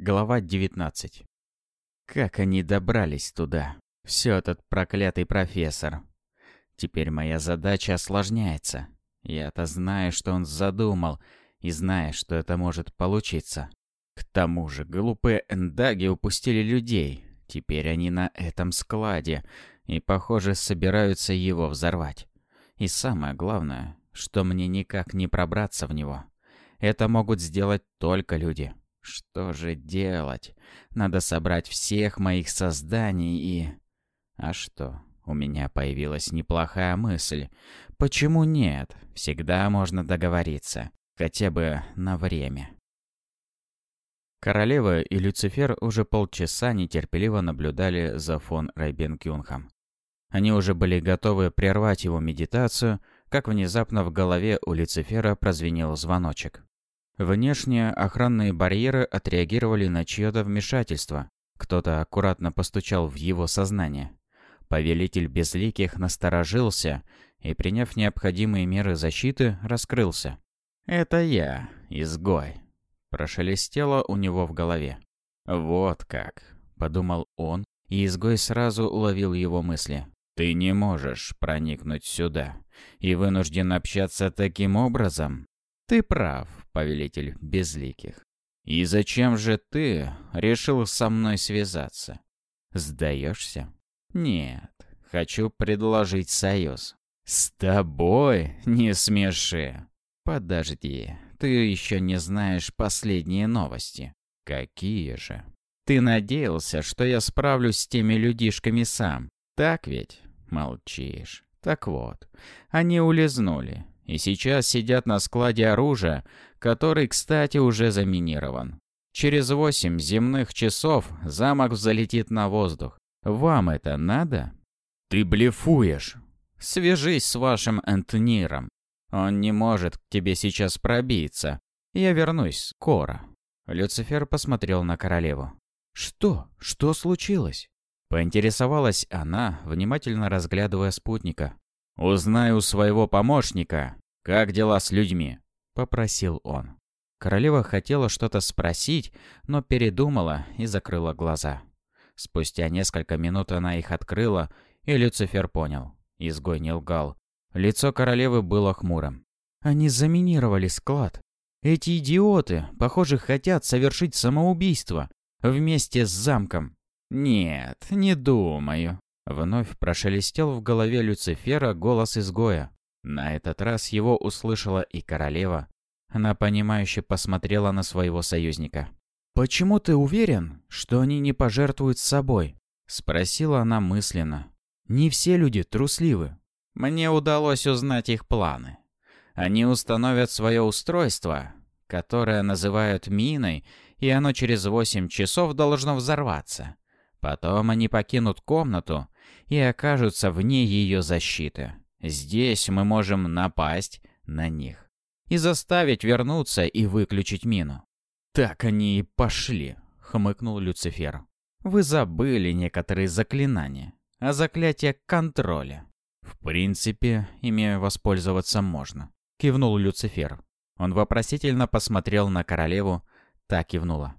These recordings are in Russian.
Глава 19. Как они добрались туда? Все этот проклятый профессор. Теперь моя задача осложняется. Я-то знаю, что он задумал, и знаю, что это может получиться. К тому же, глупые эндаги упустили людей. Теперь они на этом складе, и, похоже, собираются его взорвать. И самое главное, что мне никак не пробраться в него. Это могут сделать только люди. Что же делать? Надо собрать всех моих созданий и... А что? У меня появилась неплохая мысль. Почему нет? Всегда можно договориться. Хотя бы на время. Королева и Люцифер уже полчаса нетерпеливо наблюдали за фон Райбенкюнхом. Они уже были готовы прервать его медитацию, как внезапно в голове у Люцифера прозвенел звоночек. Внешние охранные барьеры отреагировали на чье-то вмешательство. Кто-то аккуратно постучал в его сознание. Повелитель Безликих насторожился и, приняв необходимые меры защиты, раскрылся. «Это я, изгой», — прошелестело у него в голове. «Вот как», — подумал он, и изгой сразу уловил его мысли. «Ты не можешь проникнуть сюда и вынужден общаться таким образом?» «Ты прав, повелитель безликих. И зачем же ты решил со мной связаться? Сдаешься? Нет, хочу предложить союз. С тобой не смеши. Подожди, ты еще не знаешь последние новости. Какие же? Ты надеялся, что я справлюсь с теми людишками сам, так ведь? Молчишь. Так вот, они улизнули, и сейчас сидят на складе оружия, который, кстати, уже заминирован. Через восемь земных часов замок взлетит на воздух. Вам это надо? Ты блефуешь. Свяжись с вашим Энтниром. Он не может к тебе сейчас пробиться. Я вернусь скоро. Люцифер посмотрел на королеву. Что? Что случилось? Поинтересовалась она, внимательно разглядывая спутника. «Узнай у своего помощника, как дела с людьми», — попросил он. Королева хотела что-то спросить, но передумала и закрыла глаза. Спустя несколько минут она их открыла, и Люцифер понял. Изгой не лгал. Лицо королевы было хмурым. «Они заминировали склад. Эти идиоты, похоже, хотят совершить самоубийство вместе с замком». «Нет, не думаю», Вновь прошелестел в голове Люцифера голос изгоя. На этот раз его услышала и королева. Она понимающе посмотрела на своего союзника. «Почему ты уверен, что они не пожертвуют собой?» Спросила она мысленно. «Не все люди трусливы». Мне удалось узнать их планы. Они установят свое устройство, которое называют миной, и оно через восемь часов должно взорваться. Потом они покинут комнату и окажутся вне ее защиты. Здесь мы можем напасть на них и заставить вернуться и выключить мину. «Так они и пошли», — хмыкнул Люцифер. «Вы забыли некоторые заклинания, а заклятие контроля». «В принципе, ими воспользоваться можно», — кивнул Люцифер. Он вопросительно посмотрел на королеву, та кивнула.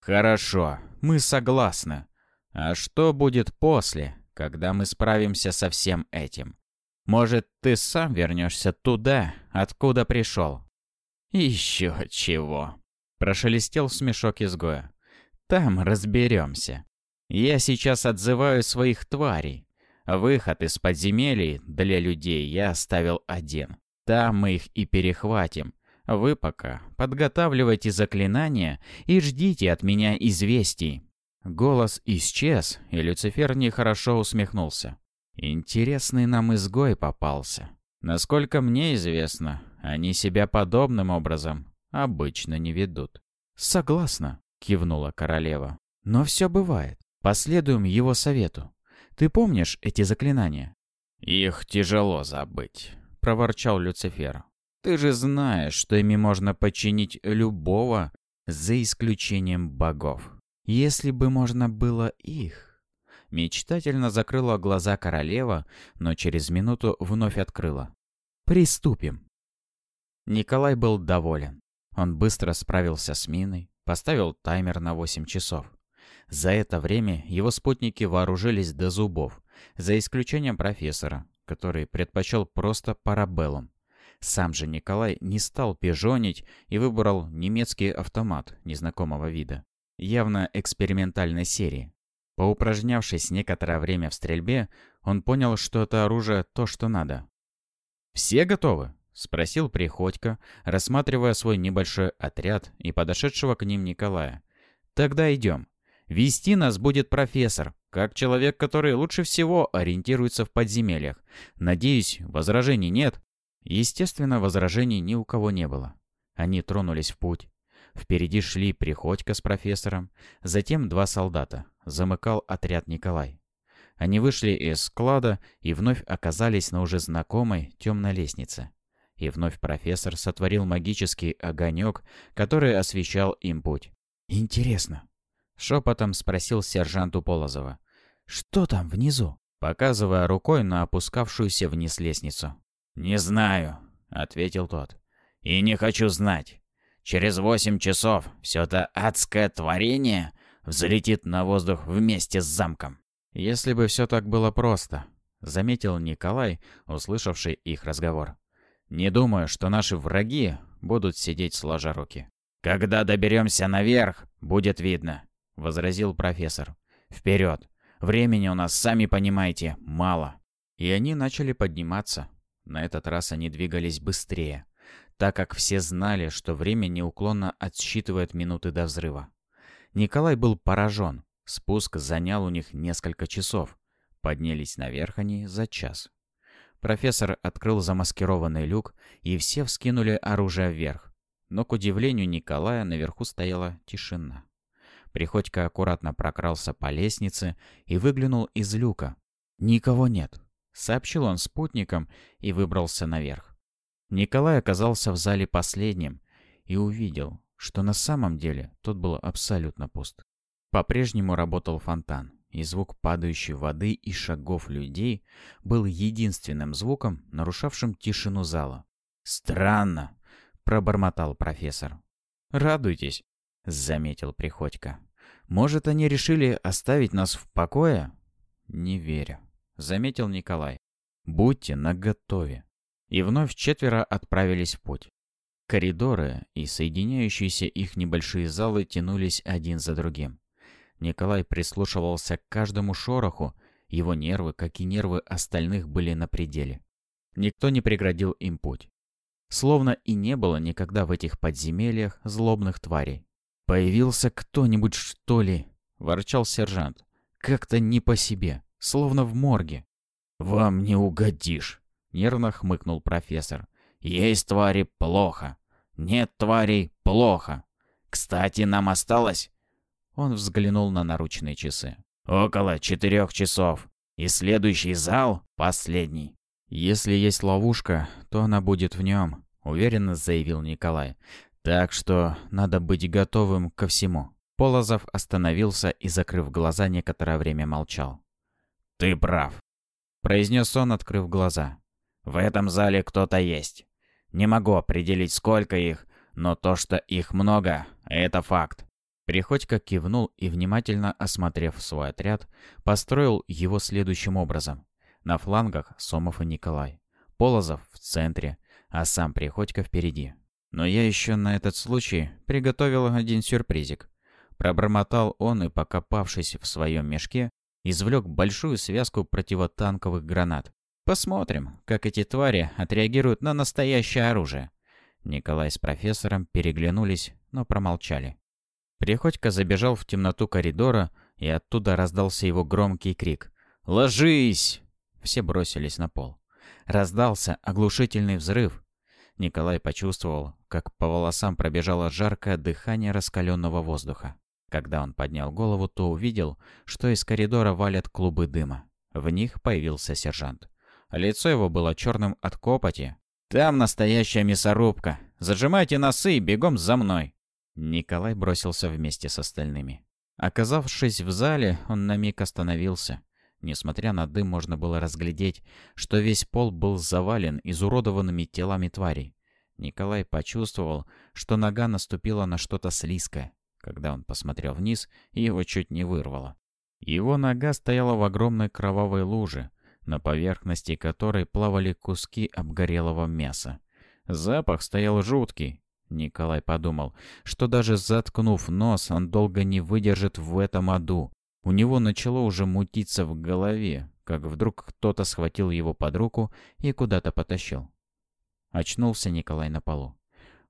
«Хорошо, мы согласны. А что будет после, когда мы справимся со всем этим? Может, ты сам вернешься туда, откуда пришел?» «Еще чего!» – прошелестел смешок изгоя. «Там разберемся. Я сейчас отзываю своих тварей. Выход из подземелий для людей я оставил один. Там мы их и перехватим. Вы пока подготавливайте заклинания и ждите от меня известий. Голос исчез, и Люцифер нехорошо усмехнулся. Интересный нам изгой попался. Насколько мне известно, они себя подобным образом обычно не ведут. Согласна, кивнула королева. Но все бывает. Последуем его совету. Ты помнишь эти заклинания? Их тяжело забыть, проворчал Люцифер. Ты же знаешь, что ими можно подчинить любого, за исключением богов. Если бы можно было их... Мечтательно закрыла глаза королева, но через минуту вновь открыла. «Приступим». Николай был доволен. Он быстро справился с миной, Поставил таймер на 8 часов. За это время его спутники вооружились до зубов, за исключением профессора, который предпочел просто парабеллум. Сам же Николай не стал пижонить и выбрал немецкий автомат незнакомого вида, явно экспериментальной серии. Поупражнявшись некоторое время в стрельбе, он понял, что это оружие то, что надо. «Все готовы?» — спросил Приходько, рассматривая свой небольшой отряд и подошедшего к ним Николая. «Тогда идем. Вести нас будет профессор, как человек, который лучше всего ориентируется в подземельях. Надеюсь, возражений нет?» Естественно, возражений ни у кого не было. Они тронулись в путь. Впереди шли Приходько с профессором, затем два солдата. Замыкал отряд Николай. Они вышли из склада и вновь оказались на уже знакомой темной лестнице. И вновь профессор сотворил магический огонек, который освещал им путь. «Интересно», — шепотом спросил сержанту Полозова. «Что там внизу?» показывая рукой на опускавшуюся вниз лестницу. «Не знаю», — ответил тот. «И не хочу знать. Через восемь часов все это адское творение взлетит на воздух вместе с замком». «Если бы все так было просто», — заметил Николай, услышавший их разговор. «Не думаю, что наши враги будут сидеть сложа руки». «Когда доберемся наверх, будет видно», — возразил профессор. «Вперед! Времени у нас, сами понимаете, мало». И они начали подниматься. На этот раз они двигались быстрее, так как все знали, что время неуклонно отсчитывает минуты до взрыва. Николай был поражен. Спуск занял у них несколько часов. Поднялись наверх они за час. Профессор открыл замаскированный люк, и все вскинули оружие вверх. Но, к удивлению Николая, наверху стояла тишина. Приходько аккуратно прокрался по лестнице и выглянул из люка. «Никого нет», — сообщил он спутникам и выбрался наверх. Николай оказался в зале последним и увидел, что на самом деле тот был абсолютно пуст. По-прежнему работал фонтан, и звук падающей воды и шагов людей был единственным звуком, нарушавшим тишину зала. «Странно!» — пробормотал профессор. «Радуйтесь!» — заметил Приходько. «Может, они решили оставить нас в покое?» «Не верю», — заметил Николай. «Будьте наготове». И вновь четверо отправились в путь. Коридоры и соединяющиеся их небольшие залы тянулись один за другим. Николай прислушивался к каждому шороху, его нервы, как и нервы остальных, были на пределе. Никто не преградил им путь. Словно и не было никогда в этих подземельях злобных тварей. «Появился кто-нибудь, что ли?» — ворчал сержант. «Как-то не по себе, словно в морге». «Вам не угодишь», — нервно хмыкнул профессор. «Есть твари — плохо. Нет тварей — плохо. Кстати, нам осталось он взглянул на наручные часы. «Около четырех часов. И следующий зал — последний». «Если есть ловушка, то она будет в нем», — уверенно заявил Николай. «Так что надо быть готовым ко всему». Полозов остановился и, закрыв глаза, некоторое время молчал. «Ты прав», — произнес он, открыв глаза. «В этом зале кто-то есть. Не могу определить, сколько их, но то, что их много, это факт. Приходько кивнул и, внимательно осмотрев свой отряд, построил его следующим образом. На флангах Сомов и Николай. Полозов в центре, а сам Приходько впереди. Но я еще на этот случай приготовил один сюрпризик. Пробормотал он и, покопавшись в своем мешке, извлек большую связку противотанковых гранат. Посмотрим, как эти твари отреагируют на настоящее оружие. Николай с профессором переглянулись, но промолчали. Приходько забежал в темноту коридора, и оттуда раздался его громкий крик. «Ложись!» Все бросились на пол. Раздался оглушительный взрыв. Николай почувствовал, как по волосам пробежало жаркое дыхание раскаленного воздуха. Когда он поднял голову, то увидел, что из коридора валят клубы дыма. В них появился сержант. Лицо его было черным от копоти. «Там настоящая мясорубка! Зажимайте носы и бегом за мной!» Николай бросился вместе с остальными. Оказавшись в зале, он на миг остановился. Несмотря на дым, можно было разглядеть, что весь пол был завален изуродованными телами тварей. Николай почувствовал, что нога наступила на что-то слизкое. когда он посмотрел вниз, его чуть не вырвало. Его нога стояла в огромной кровавой луже, на поверхности которой плавали куски обгорелого мяса. Запах стоял жуткий. Николай подумал, что даже заткнув нос, он долго не выдержит в этом аду. У него начало уже мутиться в голове, как вдруг кто-то схватил его под руку и куда-то потащил. Очнулся Николай на полу.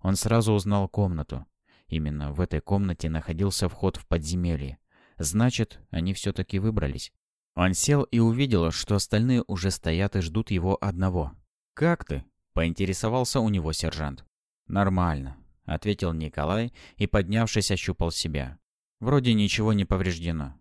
Он сразу узнал комнату. Именно в этой комнате находился вход в подземелье. Значит, они все-таки выбрались. Он сел и увидел, что остальные уже стоят и ждут его одного. «Как ты?» – поинтересовался у него сержант. «Нормально», – ответил Николай и, поднявшись, ощупал себя. «Вроде ничего не повреждено».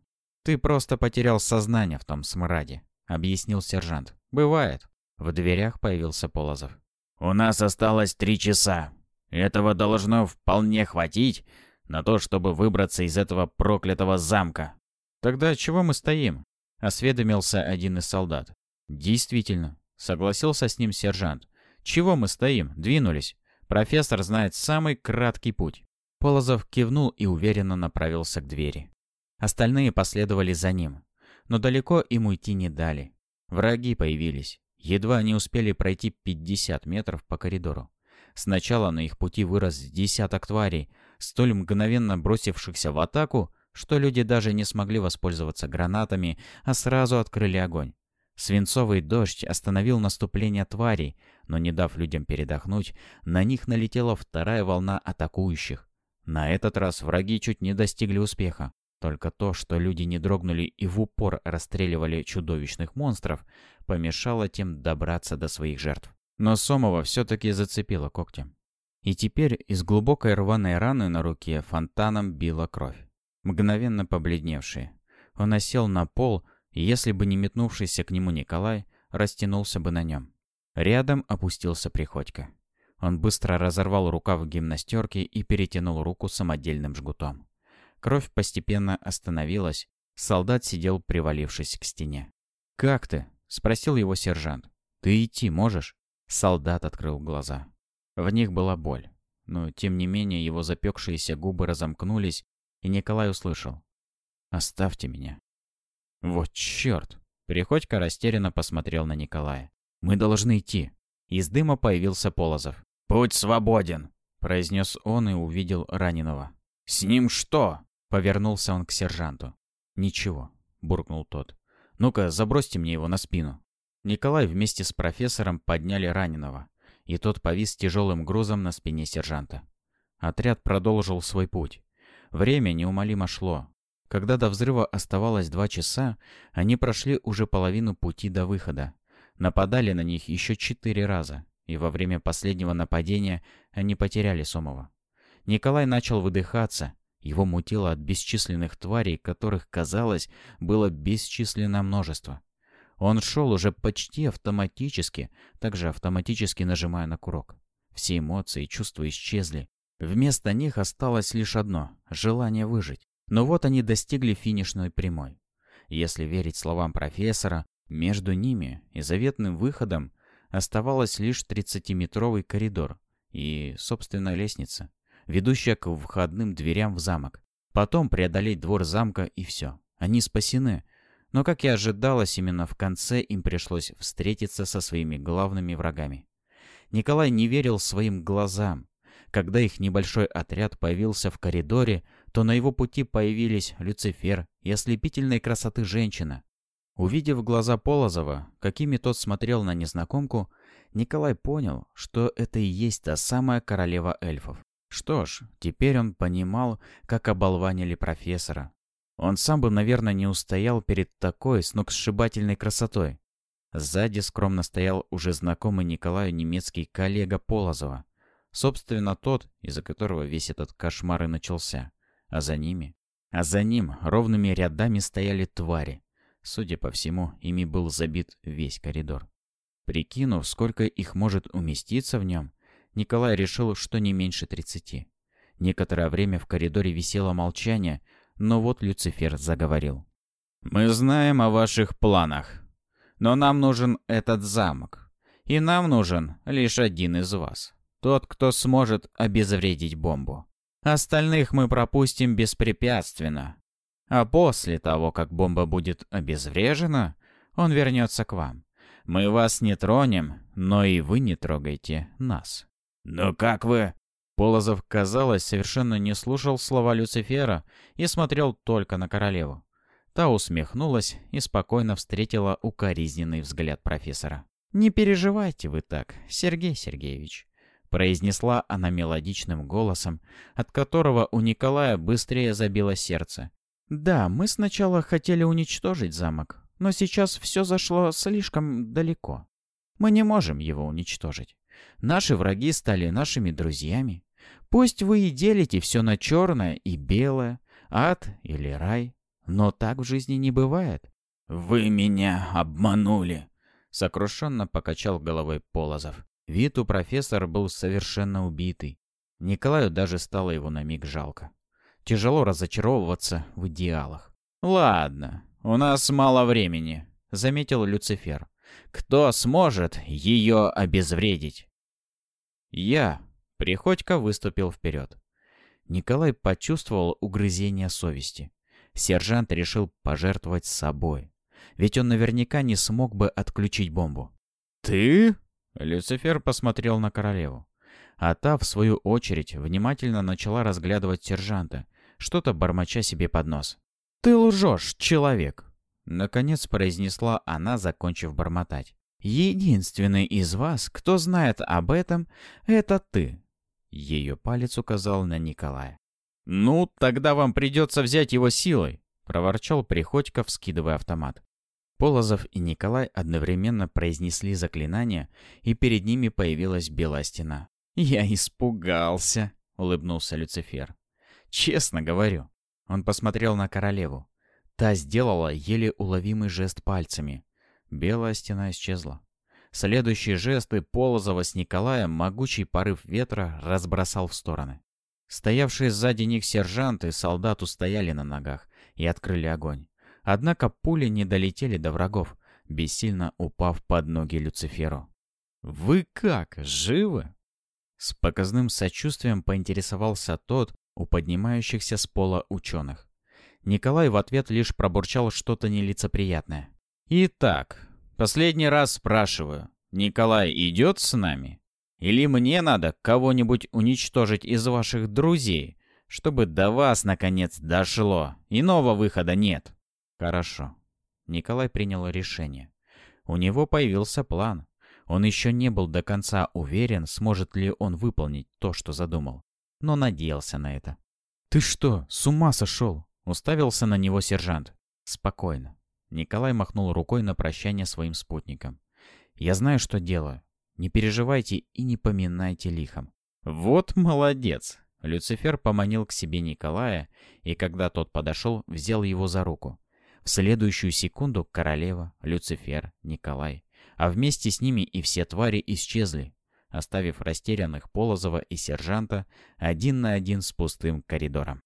«Ты просто потерял сознание в том смраде», — объяснил сержант. «Бывает». В дверях появился Полозов. «У нас осталось три часа. Этого должно вполне хватить на то, чтобы выбраться из этого проклятого замка». «Тогда чего мы стоим?» — осведомился один из солдат. «Действительно», — согласился с ним сержант. «Чего мы стоим? Двинулись. Профессор знает самый краткий путь». Полозов кивнул и уверенно направился к двери. Остальные последовали за ним. Но далеко им уйти не дали. Враги появились. Едва они успели пройти 50 метров по коридору. Сначала на их пути вырос десяток тварей, столь мгновенно бросившихся в атаку, что люди даже не смогли воспользоваться гранатами, а сразу открыли огонь. Свинцовый дождь остановил наступление тварей, но не дав людям передохнуть, на них налетела вторая волна атакующих. На этот раз враги чуть не достигли успеха. Только то, что люди не дрогнули и в упор расстреливали чудовищных монстров, помешало тем добраться до своих жертв. Но Сомова все-таки зацепило когтем. И теперь из глубокой рваной раны на руке фонтаном била кровь мгновенно побледневшие. Он осел на пол, и если бы не метнувшийся к нему Николай, растянулся бы на нем. Рядом опустился Приходько. Он быстро разорвал рукав гимнастерки и перетянул руку самодельным жгутом. Кровь постепенно остановилась, солдат сидел, привалившись к стене. «Как ты?» — спросил его сержант. «Ты идти можешь?» Солдат открыл глаза. В них была боль. Но, тем не менее, его запекшиеся губы разомкнулись, и Николай услышал. «Оставьте меня». «Вот черт!» Приходько растерянно посмотрел на Николая. «Мы должны идти». Из дыма появился Полозов. «Путь свободен», — произнес он и увидел раненого. «С ним что?» — повернулся он к сержанту. «Ничего», — буркнул тот. «Ну-ка, забросьте мне его на спину». Николай вместе с профессором подняли раненого, и тот повис тяжелым грузом на спине сержанта. Отряд продолжил свой путь. Время неумолимо шло. Когда до взрыва оставалось два часа, они прошли уже половину пути до выхода. Нападали на них еще четыре раза, и во время последнего нападения они потеряли Сомова. Николай начал выдыхаться, его мутило от бесчисленных тварей, которых, казалось, было бесчисленное множество. Он шел уже почти автоматически, также автоматически нажимая на курок. Все эмоции и чувства исчезли. Вместо них осталось лишь одно — желание выжить. Но вот они достигли финишной прямой. Если верить словам профессора, между ними и заветным выходом оставалось лишь 30-метровый коридор и, собственно, лестница, ведущая к входным дверям в замок. Потом преодолеть двор замка и все. Они спасены. Но, как и ожидалось, именно в конце им пришлось встретиться со своими главными врагами. Николай не верил своим глазам. Когда их небольшой отряд появился в коридоре, то на его пути появились Люцифер и ослепительной красоты женщина. Увидев глаза Полозова, какими тот смотрел на незнакомку, Николай понял, что это и есть та самая королева эльфов. Что ж, теперь он понимал, как оболванили профессора. Он сам бы, наверное, не устоял перед такой сногсшибательной красотой. Сзади скромно стоял уже знакомый Николаю немецкий коллега Полозова. Собственно, тот, из-за которого весь этот кошмар и начался. А за ними? А за ним ровными рядами стояли твари. Судя по всему, ими был забит весь коридор. Прикинув, сколько их может уместиться в нем, Николай решил, что не меньше тридцати. Некоторое время в коридоре висело молчание, но вот Люцифер заговорил. «Мы знаем о ваших планах, но нам нужен этот замок, и нам нужен лишь один из вас. Тот, кто сможет обезвредить бомбу. Остальных мы пропустим беспрепятственно. А после того, как бомба будет обезврежена, он вернется к вам. Мы вас не тронем, но и вы не трогайте нас. Но как вы? Полозов, казалось, совершенно не слушал слова Люцифера и смотрел только на королеву. Та усмехнулась и спокойно встретила укоризненный взгляд профессора. «Не переживайте вы так, Сергей Сергеевич», — произнесла она мелодичным голосом, от которого у Николая быстрее забило сердце. «Да, мы сначала хотели уничтожить замок, но сейчас все зашло слишком далеко. Мы не можем его уничтожить. Наши враги стали нашими друзьями. Пусть вы и делите все на черное и белое, ад или рай, но так в жизни не бывает. «Вы меня обманули!» — сокрушенно покачал головой Полозов. Вид у профессора был совершенно убитый. Николаю даже стало его на миг жалко. Тяжело разочаровываться в идеалах. «Ладно, у нас мало времени», — заметил Люцифер. «Кто сможет ее обезвредить?» «Я», — Приходько выступил вперед. Николай почувствовал угрызение совести. Сержант решил пожертвовать собой. Ведь он наверняка не смог бы отключить бомбу. «Ты?» Люцифер посмотрел на королеву. А та, в свою очередь, внимательно начала разглядывать сержанта, что-то бормоча себе под нос. «Ты лжешь, человек!» Наконец произнесла она, закончив бормотать. «Единственный из вас, кто знает об этом, это ты!» Ее палец указал на Николая. «Ну, тогда вам придется взять его силой!» — проворчал Приходько, вскидывая автомат. Полозов и Николай одновременно произнесли заклинание, и перед ними появилась белая стена. «Я испугался», — улыбнулся Люцифер. «Честно говорю». Он посмотрел на королеву. Та сделала еле уловимый жест пальцами. Белая стена исчезла. Следующие жесты Полозова с Николаем могучий порыв ветра разбросал в стороны. Стоявшие сзади них сержанты и солдат устояли на ногах и открыли огонь. Однако пули не долетели до врагов, бессильно упав под ноги Люциферу. «Вы как, живы?» С показным сочувствием поинтересовался тот у поднимающихся с пола ученых. Николай в ответ лишь пробурчал что-то нелицеприятное. «Итак, последний раз спрашиваю, Николай идет с нами? Или мне надо кого-нибудь уничтожить из ваших друзей, чтобы до вас наконец дошло? Иного выхода нет». Хорошо. Николай принял решение. У него появился план. Он еще не был до конца уверен, сможет ли он выполнить то, что задумал, но надеялся на это. «Ты что, с ума сошел?» — уставился на него сержант. «Спокойно». Николай махнул рукой на прощание своим спутникам. «Я знаю, что делаю. Не переживайте и не поминайте лихом». «Вот молодец!» Люцифер поманил к себе Николая, и когда тот подошел, взял его за руку. В следующую секунду королева, Люцифер, Николай, а вместе с ними и все твари исчезли, оставив растерянных Полозова и сержанта один на один с пустым коридором.